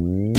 Mm-hmm.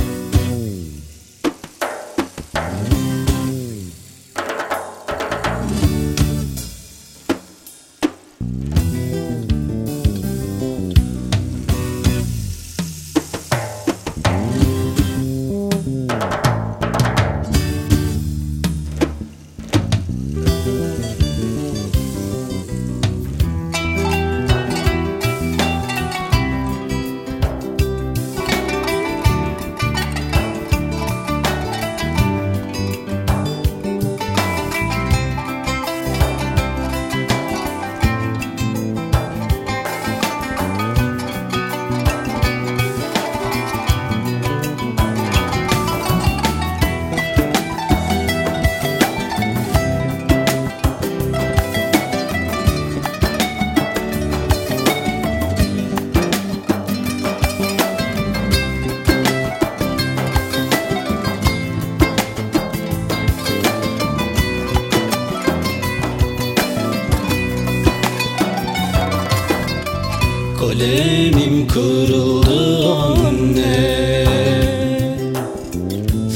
Kalemim kırıldı anne.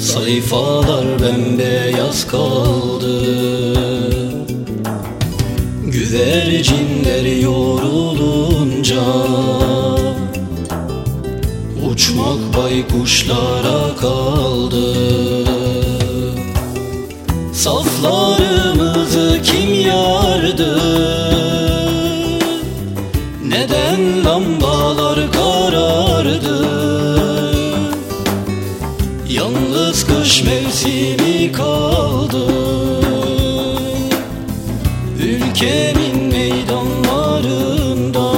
Sayfalar bembeyaz kaldı. Güvercinler yorulunca Uçmak baykuşlara kaldı. Saflarımızı Yalnız kış mevsimi kaldı. Ülkemin meydanlarında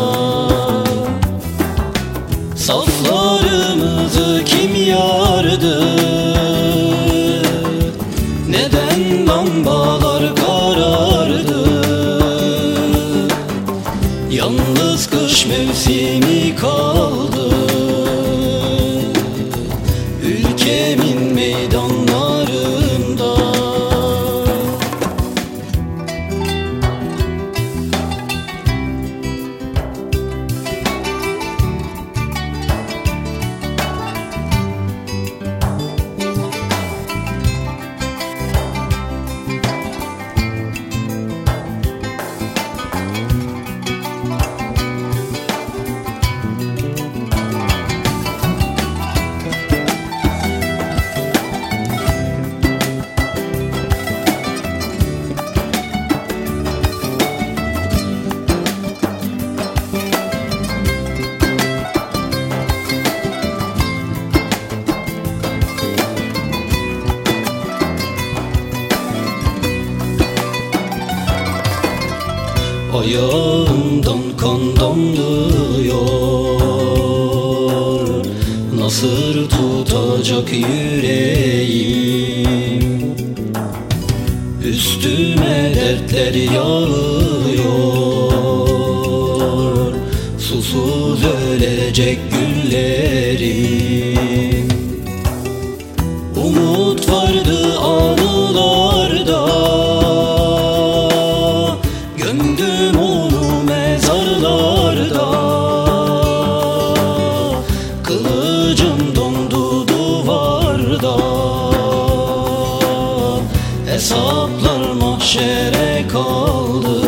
Saflarımızı kim yardı? Neden lambalar karardı? Yalnız kış mevsimi kaldı Ayağımdan kan damlıyor. Nasır tutacak yüreğim. Üstüme dertler yağıyor. Susuz ölecek güllerim kaldı.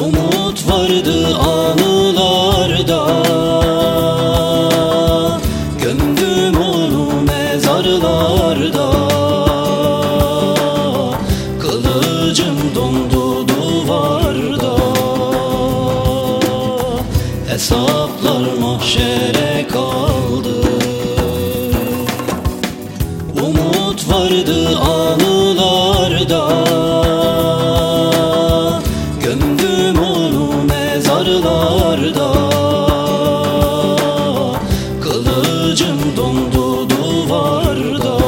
Umut vardı anılarda. Gömdüm onu mezarlarda. Kılıcım dondu duvarda. Hesaplar mahşere vardı anılarda. Gömdüm onu mezarlarda. Kılıcım dondu duvarda.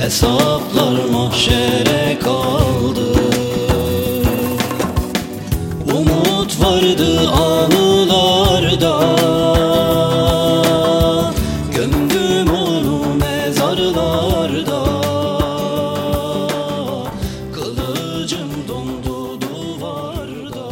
Hesaplar mahşere kaldı. Umut vardı anılarda Kılıcım dondu duvarda